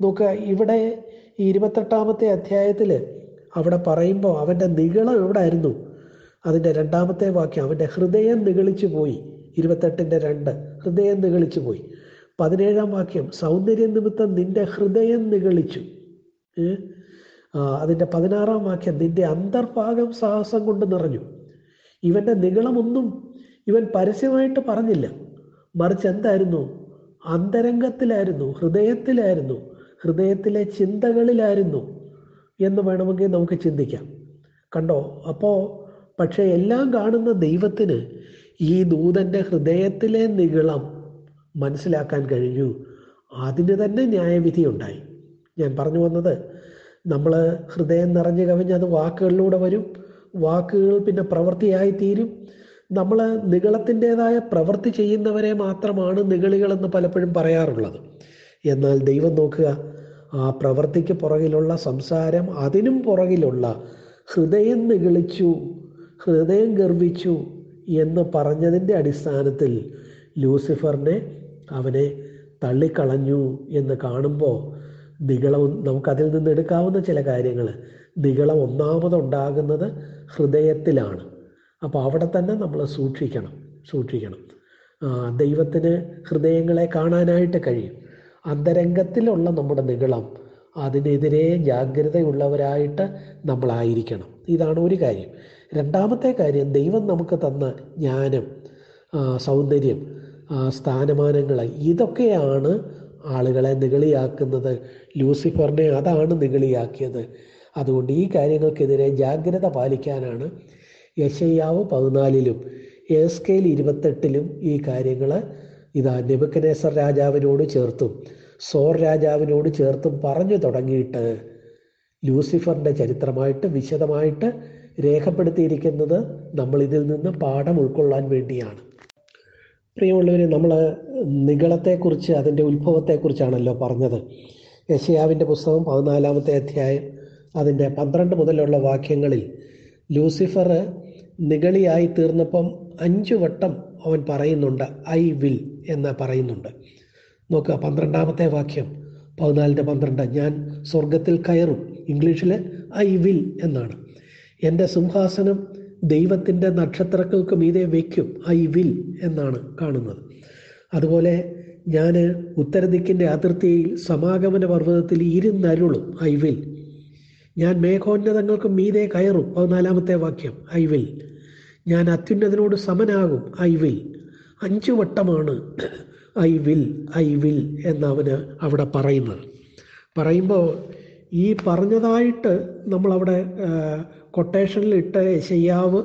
നോക്കുക ഇവിടെ ഇരുപത്തെട്ടാമത്തെ അധ്യായത്തിൽ അവിടെ പറയുമ്പോൾ അവന്റെ നിഗളം എവിടെ ആയിരുന്നു അതിന്റെ രണ്ടാമത്തെ വാക്യം അവന്റെ ഹൃദയം നിഗളിച്ചു പോയി ഇരുപത്തെട്ടിന്റെ രണ്ട് ഹൃദയം നിഗളിച്ചു പോയി പതിനേഴാം വാക്യം സൗന്ദര്യ നിമിത്തം നിന്റെ ഹൃദയം നിഗളിച്ചു. അതിന്റെ പതിനാറാം വാക്യം നിന്റെ അന്തർഭാഗം സാഹസം കൊണ്ട് നിറഞ്ഞു. ഇവന്റെ നിഗളമൊന്നും ഇവൻ പരസ്യമായിട്ട് പറഞ്ഞില്ല. മറിച്ച് എന്തായിരുന്നു? അന്തരംഗത്തിലായിരുന്നു ഹൃദയത്തിലായിരുന്നു ഹൃദയത്തിലെ ചിന്തകളിലായിരുന്നു എന്ന് വേണമെങ്കിൽ നമുക്ക് ചിന്തിക്കാം. കണ്ടോ? അപ്പോൾ പക്ഷേ എല്ലാം കാണുന്ന ദൈവത്തിന് ഈ ദൂതന്റെ ഹൃദയത്തിലെ നിഗളം മനസ്സിലാക്കാൻ കഴിഞ്ഞു. അതിന് തന്നെ ന്യായവിധി ഉണ്ടായി. ഞാൻ പറഞ്ഞു വന്നത് നമ്മൾ ഹൃദയം നിറഞ്ഞു കവിഞ്ഞ് അത് വാക്കുകളിലൂടെ വരും. വാക്കുകൾ പിന്നെ പ്രവൃത്തിയായി തീരും. നമ്മൾ നികളത്തിന്റെതായ പ്രവൃത്തി ചെയ്യുന്നവരെ മാത്രമാണ് നിഗളികളെന്ന് പലപ്പോഴും പറയാറുള്ളത്. എന്നാൽ ദൈവം നോക്കുക ആ പ്രവൃത്തിക്ക് പുറകിലുള്ള സംസാരം അതിനും പുറകിലുള്ള ഹൃദയം നിഗളിച്ചു ഹൃദയം ഗർഭിച്ചു എന്ന് പറഞ്ഞതിന്റെ അടിസ്ഥാനത്തിൽ ലൂസിഫറിനെ അവനെ തള്ളിക്കളഞ്ഞു എന്ന് കാണുമ്പോൾ നിഗളം നമുക്കതിൽ നിന്ന് എടുക്കാവുന്ന ചില കാര്യങ്ങൾ. നിഗളം ഒന്നാമതുണ്ടാകുന്നത് ഹൃദയത്തിലാണ്. അപ്പോൾ അവിടെ തന്നെ നമ്മൾ സൂക്ഷിക്കണം സൂക്ഷിക്കണം. ദൈവത്തിന് ഹൃദയങ്ങളെ കാണാനായിട്ട് കഴിയും. അന്തരംഗത്തിലുള്ള നമ്മുടെ നിഗളം അതിനെതിരെ ജാഗ്രതയുള്ളവരായിട്ട് നമ്മളായിരിക്കണം. ഇതാണ് ഒരു കാര്യം. രണ്ടാമത്തെ കാര്യം ദൈവം നമുക്ക് തന്ന ജ്ഞാനം സൗന്ദര്യം സ്ഥാനമാനങ്ങൾ ഇതൊക്കെയാണ് ആളുകളെ നിഗളിയാക്കുന്നത്. ലൂസിഫറിനെ അതാണ് നിഗളിയാക്കിയത്. അതുകൊണ്ട് ഈ കാര്യങ്ങൾക്കെതിരെ ജാഗ്രത പാലിക്കാനാണ് യശയ്യാവ് പതിനാലിലും എസ്കേൽ ഇരുപത്തെട്ടിലും ഈ കാര്യങ്ങൾ ഇതാ നെബുക്കനേസർ രാജാവിനോട് ചേർത്തും സോർ രാജാവിനോട് ചേർത്തും പറഞ്ഞു തുടങ്ങിയിട്ട് ലൂസിഫറിന്റെ ചരിത്രമായിട്ട് വിശദമായിട്ട് രേഖപ്പെടുത്തിയിരിക്കുന്നത് നമ്മൾ ഇതിൽ നിന്ന് പാഠം ഉൾക്കൊള്ളാൻ വേണ്ടിയാണ്. പ്രിയമുള്ളവരെ നമ്മൾ നിഗളത്തെക്കുറിച്ച് അതിന്റെ ഉത്ഭവത്തെക്കുറിച്ചാണല്ലോ പറഞ്ഞത്. യശയാവിന്റെ പുസ്തകം പതിനാലാമത്തെ അധ്യായം അതിന്റെ പന്ത്രണ്ട് മുതലുള്ള വാക്യങ്ങളിൽ ലൂസിഫർ നിഗളിയായി തീർന്നപ്പം അഞ്ചു വട്ടം അവൻ പറയുന്നുണ്ട് ഐ വിൽ എന്ന് പറയുന്നുണ്ട്. നോക്കുക പന്ത്രണ്ടാമത്തെ വാക്യം പതിനാലിന്റെ പന്ത്രണ്ട്. ഞാൻ സ്വർഗത്തിൽ കയറും ഇംഗ്ലീഷിൽ ഐ വിൽ എന്നാണ്. എന്റെ സിംഹാസനം ദൈവത്തിന്റെ നക്ഷത്രങ്ങൾക്ക് മീതെ വയ്ക്കും. ഐ വിൽ എന്നാണ് കാണുന്നത്. അതുപോലെ ഞാൻ ഉത്തരദിക്കിന്റെ അതിർത്തിയിൽ സമാഗമന പർവതത്തിൽ ഇരുന്നരുളും. I will. ഞാൻ മേഘോന്നതങ്ങൾക്ക് മീതെ കയറും. പതിനാലാമത്തെ വാക്യം. I will. ഞാൻ അത്യുന്നതിനോട് സമനാകും. I will. അഞ്ചു വട്ടമാണ് ഐ വിൽ ഐ വിൽ എന്നവന് അവിടെ പറയുന്നത്. പറയുമ്പോൾ ഈ പറഞ്ഞതായിട്ട് നമ്മളവിടെ കൊട്ടേഷനിലിട്ട് ഏശയ്യാവ്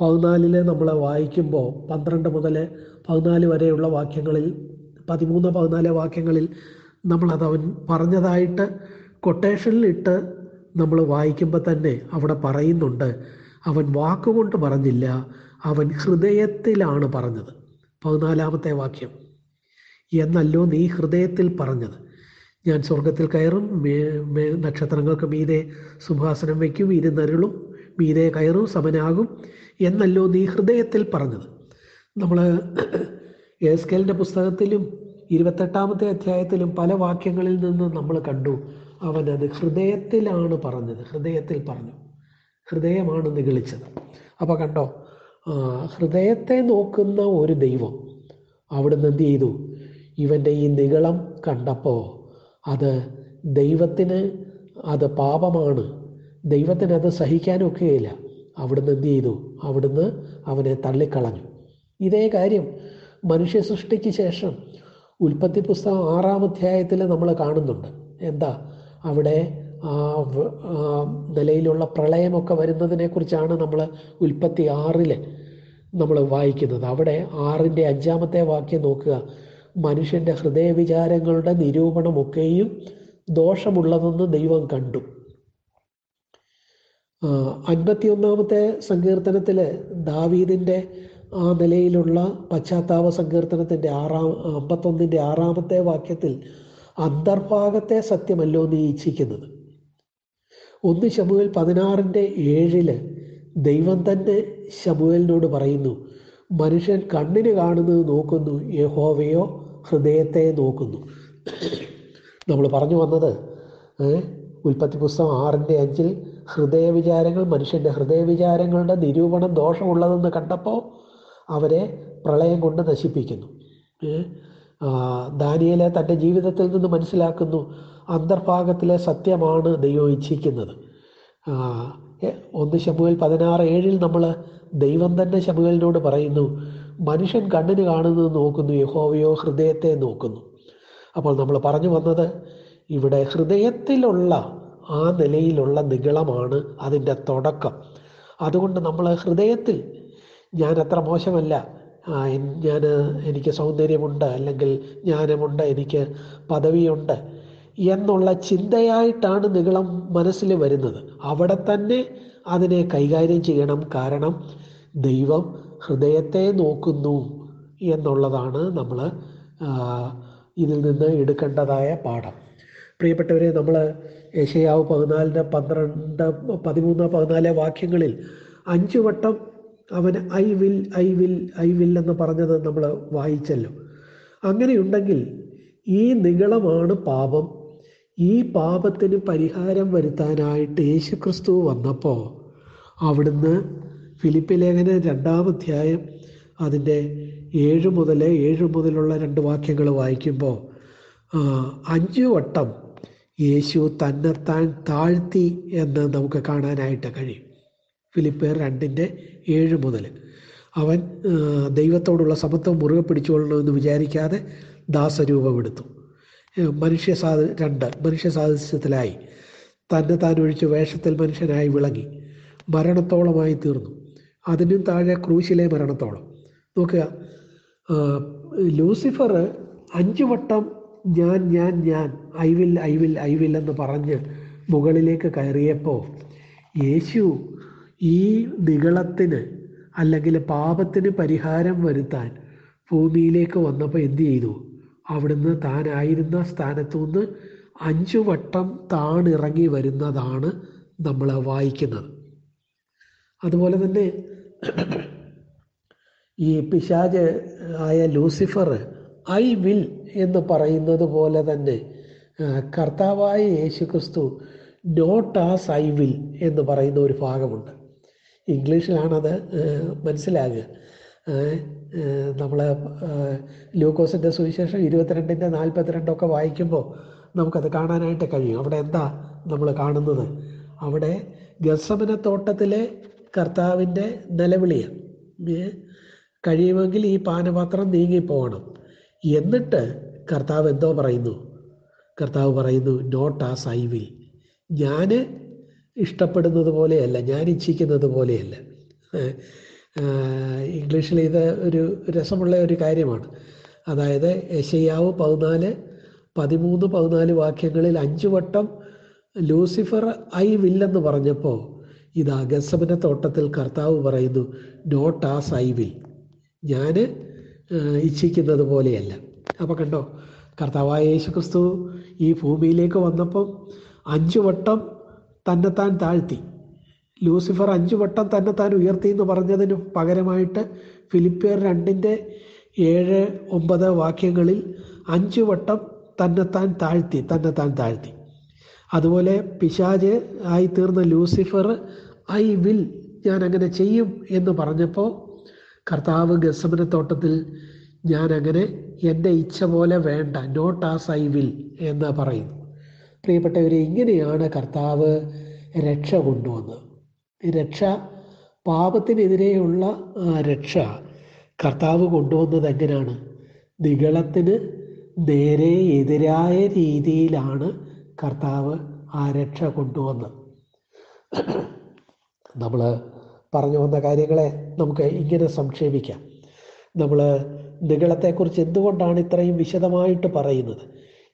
പതിനാലിൽ നമ്മൾ വായിക്കുമ്പോൾ പന്ത്രണ്ട് മുതൽ പതിനാല് വരെയുള്ള വാക്യങ്ങളിൽ പതിമൂന്ന് പതിനാല് വാക്യങ്ങളിൽ നമ്മളത് അവൻ പറഞ്ഞതായിട്ട് കൊട്ടേഷനിലിട്ട് നമ്മൾ വായിക്കുമ്പോൾ തന്നെ അവിടെ പറയുന്നുണ്ട്. അവൻ വാക്കുകൊണ്ട് പറഞ്ഞില്ല അവൻ ഹൃദയത്തിലാണ് പറഞ്ഞത്. പതിനാലാമത്തെ വാക്യം. എന്നല്ലോ നീ ഹൃദയത്തിൽ പറഞ്ഞത്? ഞാൻ സ്വർഗത്തിൽ കയറും നക്ഷത്രങ്ങൾക്ക് മീതെ സിംഹാസനം വയ്ക്കും ഇരുന്നരുളും മീതെ കയറും സമനാകും എന്നല്ലോ നീ ഹൃദയത്തിൽ പറഞ്ഞത്. നമ്മൾ എസ് കെലിന്റെ പുസ്തകത്തിലും ഇരുപത്തെട്ടാമത്തെ അധ്യായത്തിലും പല വാക്യങ്ങളിൽ നിന്ന് നമ്മൾ കണ്ടു അവനത് ഹൃദയത്തിലാണ് പറഞ്ഞത് ഹൃദയത്തിൽ പറഞ്ഞു ഹൃദയമാണ് നിഗളിച്ചത്. അപ്പോൾ കണ്ടോ ഹൃദയത്തെ നോക്കുന്ന ഒരു ദൈവം അവിടുന്ന് എന്ത് ചെയ്തു? ഇവന്റെ ഈ നിഗളം കണ്ടപ്പോൾ അത് ദൈവത്തിന് അത് പാപമാണ്. ദൈവത്തിന് അത് സഹിക്കാനൊക്കെയില്ല. അവിടുന്ന് എന്ത് ചെയ്തു? അവിടുന്ന് അവനെ തള്ളിക്കളഞ്ഞു. ഇതേ കാര്യം മനുഷ്യ സൃഷ്ടിക്ക് ശേഷം ഉൽപ്പത്തി പുസ്തകം ആറാം അധ്യായത്തിൽ നമ്മൾ കാണുന്നുണ്ട്. എന്താ? അവിടെ ആ നിലയിലുള്ള പ്രളയമൊക്കെ വരുന്നതിനെക്കുറിച്ചാണ് നമ്മൾ ഉൽപ്പത്തി ആറിൽ നമ്മൾ വായിക്കുന്നത്. അവിടെ ആറിന്റെ അഞ്ചാമത്തെ വാക്യം നോക്കുക. മനുഷ്യന്റെ ഹൃദയവിചാരങ്ങളുടെ നിരൂപണമൊക്കെയും ദോഷമുള്ളതെന്ന് ദൈവം കണ്ടു. അൻപത്തിയൊന്നാമത്തെ സങ്കീർത്തനത്തിൽ ദാവീദിന്റെ ആ നിലയിലുള്ള പശ്ചാത്താപ സങ്കീർത്തനത്തിന്റെ ആറാം അമ്പത്തൊന്നിന്റെ ആറാമത്തെ വാക്യത്തിൽ അന്തർഭാഗത്തെ സത്യമല്ലോ നീ ഇച്ഛിക്കുന്നത്. ഒന്ന് ശമുവിൽ പതിനാറിന്റെ ഏഴിൽ ദൈവം തന്നെ ശമുവലിനോട് പറയുന്നു മനുഷ്യൻ കണ്ണിന് കാണുന്നത് നോക്കുന്നു യഹോവയോ ഹൃദയത്തെ നോക്കുന്നു. നമ്മൾ പറഞ്ഞു വന്നത് ഉൽപ്പത്തി പുസ്തകം ആറിന്റെ അഞ്ചിൽ ഹൃദയവിചാരങ്ങൾ മനുഷ്യന്റെ ഹൃദയവിചാരങ്ങളുടെ നിരൂപണം ദോഷമുള്ളതെന്ന് കണ്ടപ്പോൾ അവരെ പ്രളയം കൊണ്ട് നശിപ്പിക്കുന്നു. ദാനിയലെ തന്റെ ജീവിതത്തിൽ നിന്ന് മനസ്സിലാക്കുന്നു അന്തർഭാഗത്തിലെ സത്യമാണ് ദൈവം ഇച്ഛിക്കുന്നത്. ഒന്ന് ശമുവേൽ പതിനാറ് ഏഴിൽ നമ്മൾ ദൈവം തന്നെ ശമുവേലിനോട് പറയുന്നു മനുഷ്യൻ കണ്ണിന് കാണുന്നത് നോക്കുന്നു യഹോവയോ ഹൃദയത്തെ നോക്കുന്നു. അപ്പോൾ നമ്മൾ പറഞ്ഞു വന്നത് ഇവിടെ ഹൃദയത്തിലുള്ള ആ നിലയിലുള്ള നിഗളമാണ് അതിന്റെ തുടക്കം. അതുകൊണ്ട് നമ്മൾ ഹൃദയത്തിൽ ഞാൻ അത്ര മോശമല്ല. ഞാൻ എനിക്ക് സൗന്ദര്യമുണ്ട് അല്ലെങ്കിൽ ജ്ഞാനമുണ്ട് എനിക്ക് പദവിയുണ്ട് എന്നുള്ള ചിന്തയായിട്ടാണ് നിഗളം മനസ്സിൽ വരുന്നത്. അവിടെ തന്നെ അതിനെ കൈകാര്യം ചെയ്യണം. കാരണം ദൈവം ഹൃദയത്തെ നോക്കുന്നു എന്നുള്ളതാണ് നമ്മൾ ഇതിൽ നിന്ന് എടുക്കേണ്ടതായ പാഠം. പ്രിയപ്പെട്ടവരെ നമ്മൾ ഏഷ്യാവ് പതിനാലിന്റെ പന്ത്രണ്ട് പതിമൂന്ന് പതിനാല് വാക്യങ്ങളിൽ അഞ്ചു വട്ടം അവൻ I will I will I will എന്ന് പറഞ്ഞത് നമ്മൾ വായിച്ചല്ലോ. അങ്ങനെയുണ്ടെങ്കിൽ ഈ നികളമാണ് പാപം. ഈ പാപത്തിന് പരിഹാരം വരുത്താനായിട്ട് യേശുക്രിസ്തു വന്നപ്പോൾ അവിടുന്ന് ഫിലിപ്പ് ലേഖന രണ്ടാമധ്യായം അതിന്റെ ഏഴ് മുതൽ ഏഴ് മുതലുള്ള രണ്ട് വാക്യങ്ങൾ വായിക്കുമ്പോൾ അഞ്ച് വട്ടം യേശു തന്നെത്താൻ താഴ്ത്തി എന്ന് നമുക്ക് കാണാനായിട്ട് കഴിയും. ഫിലിപ്പേർ രണ്ടിന്റെ ഏഴ് മുതൽ. അവൻ ദൈവത്തോടുള്ള സമത്വം മുറുകെ പിടിച്ചുകൊള്ളണമെന്ന് വിചാരിക്കാതെ ദാസരൂപമെടുത്തു മനുഷ്യ സാധ രണ്ട് മനുഷ്യ സാദൃശ്യത്തിലായി. തന്നെ താൻ ഒഴിച്ച് വേഷത്തിൽ മനുഷ്യനായി വിളങ്ങി. മരണത്തോളമായി തീർന്നു. അതിനും താഴെ ക്രൂശിലെ മരണത്തോളം. നോക്കുക. ലൂസിഫർ അഞ്ചു വട്ടം ഞാൻ ഞാൻ ഞാൻ I will I will I will എന്ന് പറഞ്ഞ് മുകളിലേക്ക് കയറിയപ്പോൾ യേശു ഈ നികളത്തിന് അല്ലെങ്കിൽ പാപത്തിന് പരിഹാരം വരുത്താൻ ഭൂമിയിലേക്ക് വന്നപ്പോൾ എന്ത് ചെയ്തു? അവിടുന്ന് താനായിരുന്ന സ്ഥാനത്തു നിന്ന് അഞ്ചു വട്ടം താണിറങ്ങി വരുന്നതാണ് നമ്മൾ വായിക്കുന്നത്. അതുപോലെ തന്നെ ഈ പിശാജ് ആയ ലൂസിഫർ ഐ വിൽ എന്ന് പറയുന്നത് പോലെ തന്നെ കർത്താവായ യേശു ക്രിസ്തു നോട്ട് ആസ് ഐ വിൽ എന്ന് പറയുന്ന ഒരു ഭാഗമുണ്ട്. ഇംഗ്ലീഷിലാണത് മനസ്സിലാകുക. നമ്മൾ ലൂക്കോസിന്റെ സുവിശേഷം ഇരുപത്തിരണ്ടിന്റെ നാൽപ്പത്തിരണ്ടൊക്കെ വായിക്കുമ്പോൾ നമുക്കത് കാണാനായിട്ട് കഴിയും. അവിടെ എന്താ നമ്മൾ കാണുന്നത്? അവിടെ ഗസമന തോട്ടത്തിലെ കർത്താവിന്റെ നിലവിളിയാണ് കഴിയുമെങ്കിൽ ഈ പാനപാത്രം നീങ്ങിപ്പോകണം. എന്നിട്ട് കർത്താവ് എന്തോ പറയുന്നു? കർത്താവ് പറയുന്നു നോട്ട് ആസ് ഐ വിൽ ഞാൻ ഇഷ്ടപ്പെടുന്നത് പോലെയല്ല ഞാൻ ഇച്ഛിക്കുന്നത് പോലെയല്ല. ഇംഗ്ലീഷിൽ ഇത് ഒരു രസമുള്ള ഒരു കാര്യമാണ്. അതായത് യശയ്യാവ് പതിനാല് പതിമൂന്ന് പതിനാല് വാക്യങ്ങളിൽ അഞ്ചു വട്ടം ലൂസിഫർ ഐ വില്ലെന്ന് പറഞ്ഞപ്പോൾ ഇതാ ഗസബന തോട്ടത്തിൽ കർത്താവ് പറയുന്നു നോട്ട് ആസ് ഐ വിൽ ഞാൻ ഇച്ഛിക്കുന്നത് പോലെയല്ല. അപ്പോൾ കണ്ടോ കർത്താവായ യേശു ക്രിസ്തു ഈ ഭൂമിയിലേക്ക് വന്നപ്പം അഞ്ചു വട്ടം തന്നെത്താൻ താഴ്ത്തി. ലൂസിഫർ അഞ്ചു വട്ടം തന്നെത്താൻ ഉയർത്തി എന്ന് പറഞ്ഞതിന് പകരമായിട്ട് ഫിലിപ്പിയർ രണ്ടിന്റെ ഏഴ് ഒമ്പത് വാക്യങ്ങളിൽ അഞ്ചു വട്ടം തന്നെത്താൻ താഴ്ത്തി തന്നെത്താൻ താഴ്ത്തി. അതുപോലെ പിശാജ് ആയി തീർന്ന ലൂസിഫർ ഐ വിൽ ഞാൻ അങ്ങനെ ചെയ്യും എന്ന് പറഞ്ഞപ്പോൾ കർത്താവ് ഗസമന തോട്ടത്തിൽ ഞാൻ അങ്ങനെ എന്റെ ഇച്ഛ പോലെ വേണ്ട നോട്ട് ആസ് ഐ വിൽ എന്ന് പറയുന്നു. പ്രിയപ്പെട്ടവരെ ഇങ്ങനെയാണ് കർത്താവ് രക്ഷ കൊണ്ടുവന്നത് രക്ഷ പാപത്തിനെതിരെയുള്ള രക്ഷ കർത്താവ് കൊണ്ടുവന്നത് എങ്ങനെയാണ്? നികളത്തിന് നേരെ എതിരായ രീതിയിലാണ് കർത്താവ് ആ രക്ഷ കൊണ്ടുവന്ന്. നമ്മൾ പറഞ്ഞു വന്ന കാര്യങ്ങളെ നമുക്ക് ഇങ്ങനെ സംക്ഷേപിക്കാം. നമ്മൾ നികളത്തെക്കുറിച്ച് എന്തുകൊണ്ടാണ് ഇത്രയും വിശദമായിട്ട് പറയുന്നത്?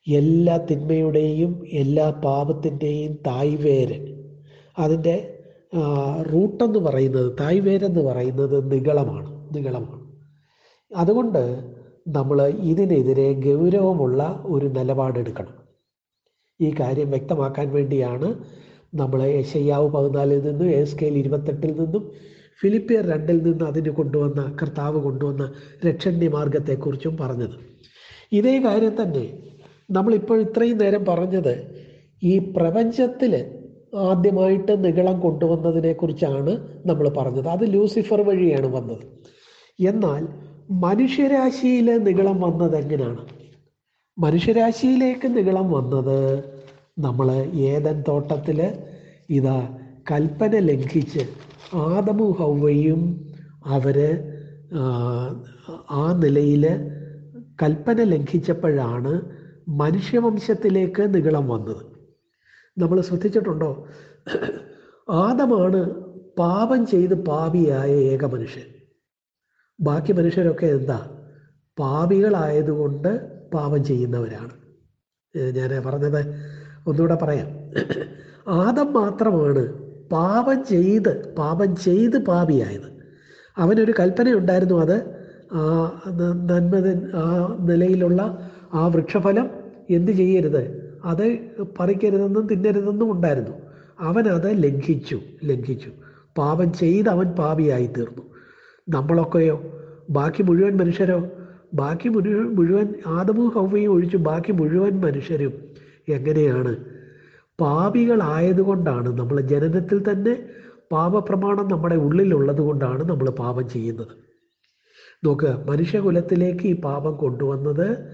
എല്ലാ തിന്മയുടെയും എല്ലാ പാപത്തിന്റെയും തായ്വേര്. അതിന്റെ റൂട്ടെന്ന് പറയുന്നത് തായ്വേരെന്ന് പറയുന്നത് നികളമാണ് നികളമാണ് അതുകൊണ്ട് നമ്മൾ ഇതിനെതിരെ ഗൗരവമുള്ള ഒരു നിലപാടെടുക്കണം. ഈ കാര്യം വ്യക്തമാക്കാൻ വേണ്ടിയാണ് നമ്മൾ യശയ്യാവ് പതിനാലിൽ നിന്നും എസ് കെയിൽ ഇരുപത്തെട്ടിൽ നിന്നും ഫിലിപ്പിയർ രണ്ടിൽ നിന്ന് അതിന് കൊണ്ടുവന്ന കർത്താവ് കൊണ്ടുവന്ന രക്ഷണ്യ മാർഗത്തെക്കുറിച്ചും പറഞ്ഞത്. ഇതേ കാര്യം തന്നെ നമ്മളിപ്പോൾ ഇത്രയും നേരം പറഞ്ഞത് ഈ പ്രപഞ്ചത്തിൽ ആദ്യമായിട്ട് നികളം കൊണ്ടുവന്നതിനെക്കുറിച്ചാണ് നമ്മൾ പറഞ്ഞത്. അത് ലൂസിഫർ വഴിയാണ് വന്നത്. എന്നാൽ മനുഷ്യരാശിയിലെ നികളം വന്നത് എങ്ങനെയാണ്? മനുഷ്യരാശിയിലേക്ക് നികളം വന്നത് നമ്മൾ ഏതൻ തോട്ടത്തിൽ ഇതാ കൽപ്പന ലംഘിച്ച് ആദമു ഹൗവയും അവർ ആ നിലയിൽ കൽപ്പന ലംഘിച്ചപ്പോഴാണ് മനുഷ്യവംശത്തിലേക്ക് നികളം വന്നത്. നമ്മൾ ശ്രദ്ധിച്ചിട്ടുണ്ടോ? ആദമാണ് പാപം ചെയ്ത് പാപിയായ ഏക മനുഷ്യൻ. ബാക്കി മനുഷ്യരൊക്കെ എന്താ? പാപികളായതുകൊണ്ട് പാപം ചെയ്യുന്നവരാണ്. ഞാൻ പറഞ്ഞത് ഒന്നുകൂടെ പറയാം. ആദം മാത്രമാണ് പാപം ചെയ്ത് പാപം ചെയ്ത് പാപിയായത്. അവനൊരു കൽപ്പനയുണ്ടായിരുന്നു അത് ആ നന്മ ആ നിലയിലുള്ള ആ വൃക്ഷഫലം എന്ത് ചെയ്യരുത്? അത് പറിക്കരുതെന്നും തിന്നരുതെന്നും ഉണ്ടായിരുന്നു. അവൻ അത് ലംഘിച്ചു ലംഘിച്ചു. പാപം ചെയ്ത് അവൻ പാപിയായി തീർന്നു. നമ്മളൊക്കെയോ ബാക്കി മുഴുവൻ മനുഷ്യരോ ബാക്കി മുഴുവൻ മുഴുവൻ ആദമും ഹൗവയും ഒഴിച്ചു ബാക്കി മുഴുവൻ മനുഷ്യരും എങ്ങനെയാണ്? പാപികളായതുകൊണ്ടാണ് നമ്മൾ ജനനത്തിൽ തന്നെ പാപപ്രമാണം നമ്മുടെ ഉള്ളിലുള്ളത് കൊണ്ടാണ് നമ്മൾ പാപം ചെയ്യുന്നത്. നോക്കുക മനുഷ്യകുലത്തിലേക്ക് ഈ പാപം കൊണ്ടുവന്നത്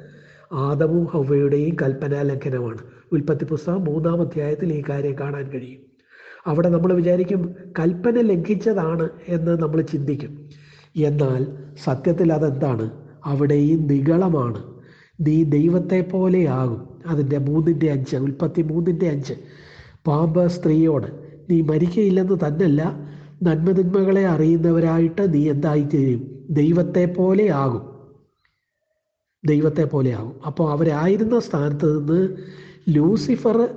ആദമും ഹൗവയുടെയും കൽപ്പനാ ലംഘനമാണ്. ഉൽപ്പത്തി പുസ്തകം മൂന്നാം അധ്യായത്തിൽ ഈ കാര്യം കാണാൻ കഴിയും. അവിടെ നമ്മൾ വിചാരിക്കും കൽപ്പന ലംഘിച്ചതാണ് എന്ന് നമ്മൾ ചിന്തിക്കും. എന്നാൽ സത്യത്തിൽ അതെന്താണ്? അവിടെയും നികളമാണ് നീ ദൈവത്തെ പോലെയാകും അതിന്റെ മൂന്നിന്റെ അഞ്ച് ഉൽപ്പത്തി മൂന്നിന്റെ അഞ്ച്. പാമ്പ് സ്ത്രീയോട് നീ മരിക്കയില്ലെന്ന് തന്നല്ല. നന്മതിന്മകളെ അറിയുന്നവരായിട്ട് നീ എന്തായി എന്തായിത്തീരും? ദൈവത്തെ പോലെയാകും ദൈവത്തെ പോലെയാകും അപ്പോൾ അവരായിരുന്ന സ്ഥാനത്ത് നിന്ന് ലൂസിഫർ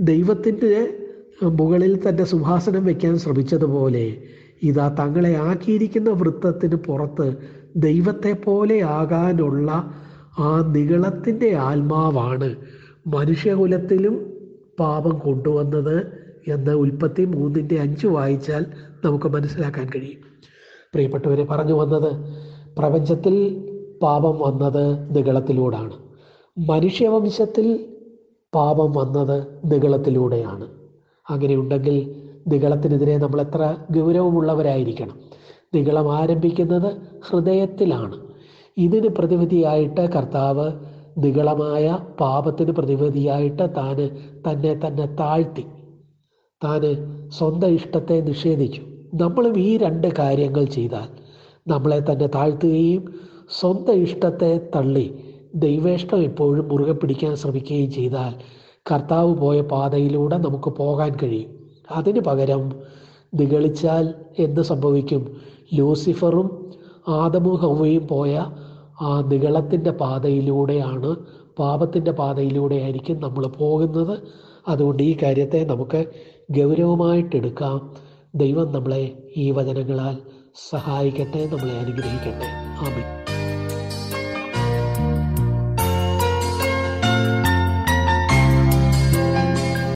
ദൈവത്തിന്റെ മുകളിൽ തന്റെ സിംഹാസനം വയ്ക്കാൻ ശ്രമിച്ചതുപോലെ ഇതാ തങ്ങളെ ആക്കിയിരിക്കുന്ന വൃത്തത്തിന് പുറത്ത് ദൈവത്തെ പോലെ ആകാനുള്ള ആ നികളത്തിന്റെ ആത്മാവാണ് മനുഷ്യകുലത്തിലും പാപം കൊണ്ടുവന്നത് എന്ന് ഉൽപ്പത്തി മൂന്നിന്റെ അഞ്ച് വായിച്ചാൽ നമുക്ക് മനസ്സിലാക്കാൻ കഴിയും. പ്രിയപ്പെട്ടവരെ പറഞ്ഞു വന്നത് പ്രപഞ്ചത്തിൽ പാപം വന്നത് നികളത്തിലൂടാണ് മനുഷ്യവംശത്തിൽ പാപം വന്നത് നികളത്തിലൂടെയാണ് അങ്ങനെയുണ്ടെങ്കിൽ നികളത്തിനെതിരെ നമ്മൾ എത്ര ഗൗരവമുള്ളവരായിരിക്കണം. നികളം ആരംഭിക്കുന്നത് ഹൃദയത്തിലാണ്. ഇതിന് പ്രതിവിധിയായിട്ട് കർത്താവ് നികളമായ പാപത്തിന് പ്രതിവിധിയായിട്ട് താന് തന്നെ തന്നെ താഴ്ത്തി. താന് സ്വന്തം ഇഷ്ടത്തെ നിഷേധിച്ചു. നമ്മളും ഈ രണ്ട് കാര്യങ്ങൾ ചെയ്താൽ നമ്മളെ തന്നെ താഴ്ത്തുകയും സ്വന്തം ഇഷ്ടത്തെ തള്ളി ദൈവേഷ്ടം എപ്പോഴും മുറുകെ പിടിക്കാൻ ശ്രമിക്കുകയും ചെയ്താൽ കർത്താവ് പോയ പാതയിലൂടെ നമുക്ക് പോകാൻ കഴിയും. അതിന് പകരം നിഗളിച്ചാൽ എന്ത് സംഭവിക്കും? ലൂസിഫറും ആദമും ഹൗവയും പോയ ആ നികളത്തിന്റെ പാതയിലൂടെയാണ് പാപത്തിന്റെ പാതയിലൂടെയായിരിക്കും നമ്മൾ പോകുന്നത്. അതുകൊണ്ട് ഈ കാര്യത്തെ നമുക്ക് ഗൗരവമായിട്ടെടുക്കാം. ദൈവം നമ്മളെ ഈ വചനങ്ങളാൽ സഹായിക്കട്ടെ നമ്മളെ അനുഗ്രഹിക്കട്ടെ. ആമീൻ.